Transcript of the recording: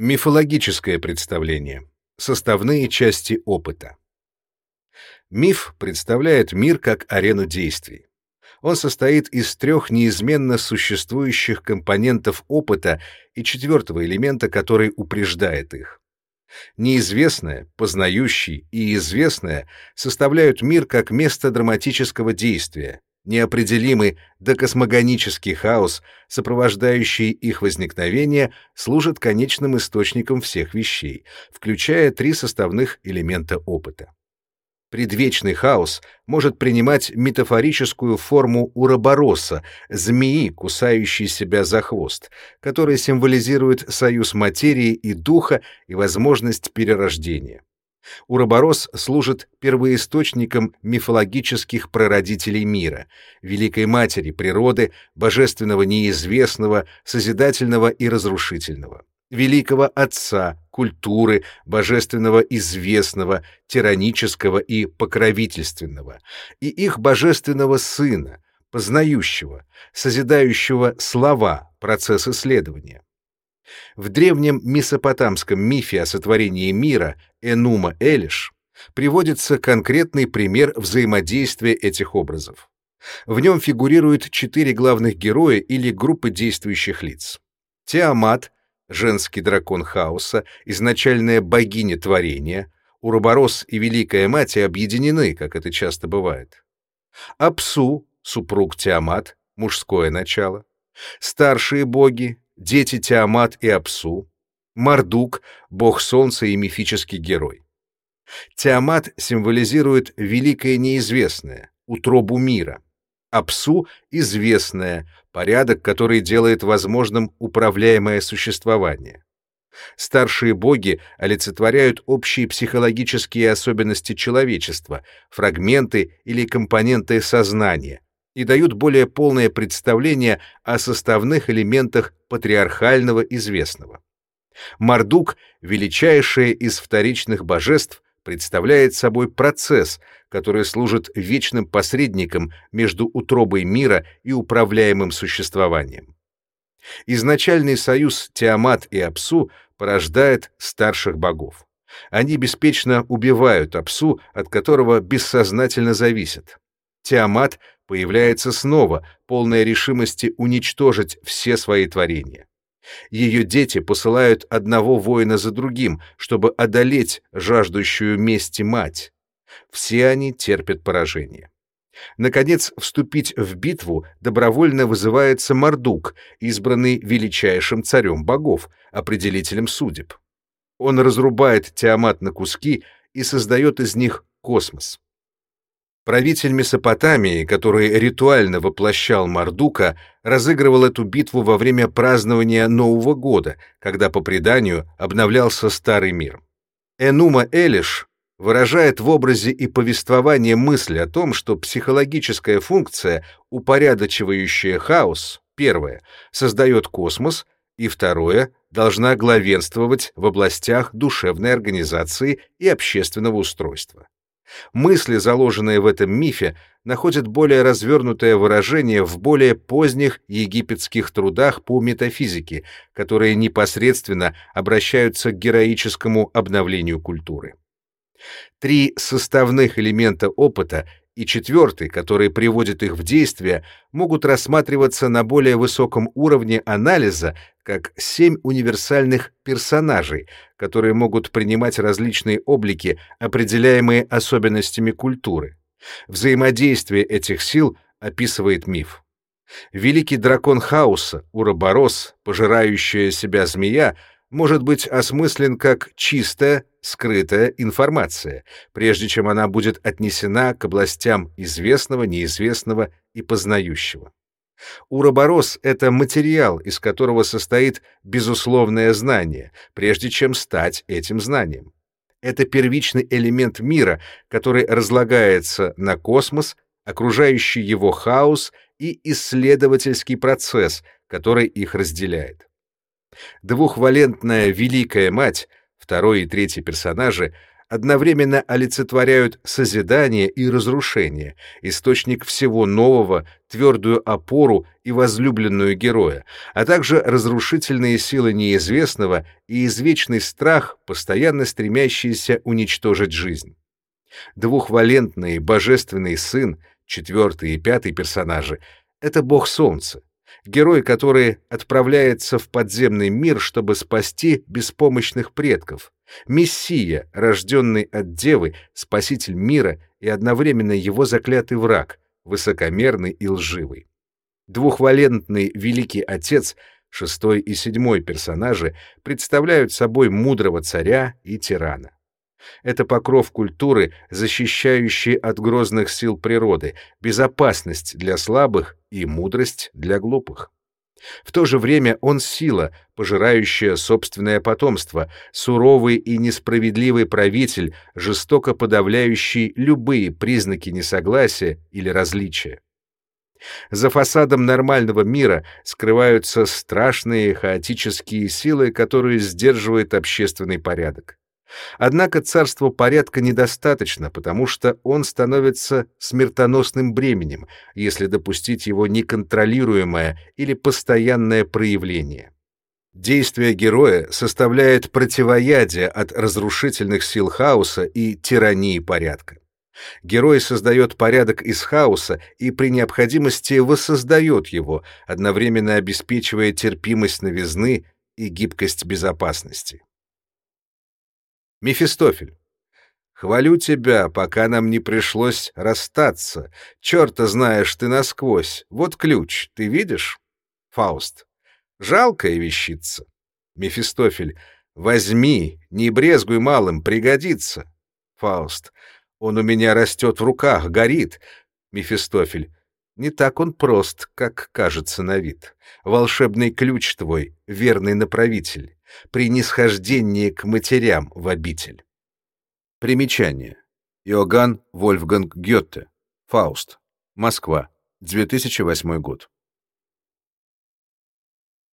Мифологическое представление. Составные части опыта. Миф представляет мир как арену действий. Он состоит из трех неизменно существующих компонентов опыта и четвертого элемента, который упреждает их. Неизвестное, познающий и известное составляют мир как место драматического действия, неопределимый докосмогонический хаос, сопровождающий их возникновение, служит конечным источником всех вещей, включая три составных элемента опыта. Предвечный хаос может принимать метафорическую форму уробороса, змеи, кусающей себя за хвост, которая символизирует союз материи и духа и возможность перерождения. Уроборос служит первоисточником мифологических прародителей мира, Великой Матери природы, божественного неизвестного, созидательного и разрушительного великого отца, культуры, божественного известного, тиранического и покровительственного, и их божественного сына, познающего, созидающего слова, процесс исследования. В древнем месопотамском мифе о сотворении мира Энума Элиш приводится конкретный пример взаимодействия этих образов. В нем фигурируют четыре главных героя или группы действующих лиц. Тиамат, женский дракон хаоса, изначальная богиня творения, Уроборос и Великая Мать объединены, как это часто бывает. Апсу, супруг Тиамат, мужское начало, старшие боги, дети Тиамат и Апсу, Мардук, бог солнца и мифический герой. Тиамат символизирует великое неизвестное, утробу мира, Апсу — известное, порядок, который делает возможным управляемое существование. Старшие боги олицетворяют общие психологические особенности человечества, фрагменты или компоненты сознания, и дают более полное представление о составных элементах патриархального известного. Мардук, величайшее из вторичных божеств, представляет собой процесс, который служит вечным посредником между утробой мира и управляемым существованием. Изначальный союз Тиамат и Апсу порождает старших богов. Они беспечно убивают Апсу, от которого бессознательно зависят. Тиамат появляется снова, полная решимости уничтожить все свои творения. Ее дети посылают одного воина за другим, чтобы одолеть жаждущую мести мать. Все они терпят поражение. Наконец, вступить в битву добровольно вызывается Мардук, избранный величайшим царем богов, определителем судеб. Он разрубает Тиамат на куски и создает из них космос. Правитель Месопотамии, который ритуально воплощал Мардука, разыгрывал эту битву во время празднования Нового года, когда, по преданию, обновлялся Старый мир. Энума Элиш выражает в образе и повествовании мысль о том, что психологическая функция, упорядочивающая хаос, первое, создает космос, и второе, должна главенствовать в областях душевной организации и общественного устройства. Мысли, заложенные в этом мифе, находят более развернутое выражение в более поздних египетских трудах по метафизике, которые непосредственно обращаются к героическому обновлению культуры. Три составных элемента опыта и четвертый, который приводит их в действие, могут рассматриваться на более высоком уровне анализа как семь универсальных персонажей, которые могут принимать различные облики, определяемые особенностями культуры. Взаимодействие этих сил описывает миф. Великий дракон хаоса, Уроборос, пожирающая себя змея, может быть осмыслен как чистая, скрытая информация, прежде чем она будет отнесена к областям известного, неизвестного и познающего. Уроборос — это материал, из которого состоит безусловное знание, прежде чем стать этим знанием. Это первичный элемент мира, который разлагается на космос, окружающий его хаос и исследовательский процесс, который их разделяет. Двухвалентная Великая Мать, второй и третий персонажи, одновременно олицетворяют созидание и разрушение, источник всего нового, твердую опору и возлюбленную героя, а также разрушительные силы неизвестного и извечный страх, постоянно стремящийся уничтожить жизнь. Двухвалентный божественный сын, четвертый и пятый персонажи — это бог солнца, герой, который отправляется в подземный мир, чтобы спасти беспомощных предков, мессия, рожденный от девы, спаситель мира и одновременно его заклятый враг, высокомерный и лживый. Двухвалентный великий отец, шестой и седьмой персонажи, представляют собой мудрого царя и тирана. Это покров культуры, защищающий от грозных сил природы, безопасность для слабых и мудрость для глупых. В то же время он сила, пожирающая собственное потомство, суровый и несправедливый правитель, жестоко подавляющий любые признаки несогласия или различия. За фасадом нормального мира скрываются страшные хаотические силы, которые сдерживают общественный порядок. Однако царству порядка недостаточно, потому что он становится смертоносным бременем, если допустить его неконтролируемое или постоянное проявление. Действие героя составляет противоядие от разрушительных сил хаоса и тирании порядка. Герой создает порядок из хаоса и при необходимости воссоздает его, одновременно обеспечивая терпимость новизны и гибкость безопасности. Мефистофель. Хвалю тебя, пока нам не пришлось расстаться. Черта знаешь ты насквозь. Вот ключ, ты видишь? Фауст. Жалкая вещица. Мефистофель. Возьми, не брезгуй малым, пригодится. Фауст. Он у меня растет в руках, горит. Мефистофель. Не так он прост, как кажется на вид. Волшебный ключ твой, верный направитель при нисхождении к матерям в обитель. Примечание. Иоганн Вольфганг Гёте. Фауст. Москва. 2008 год.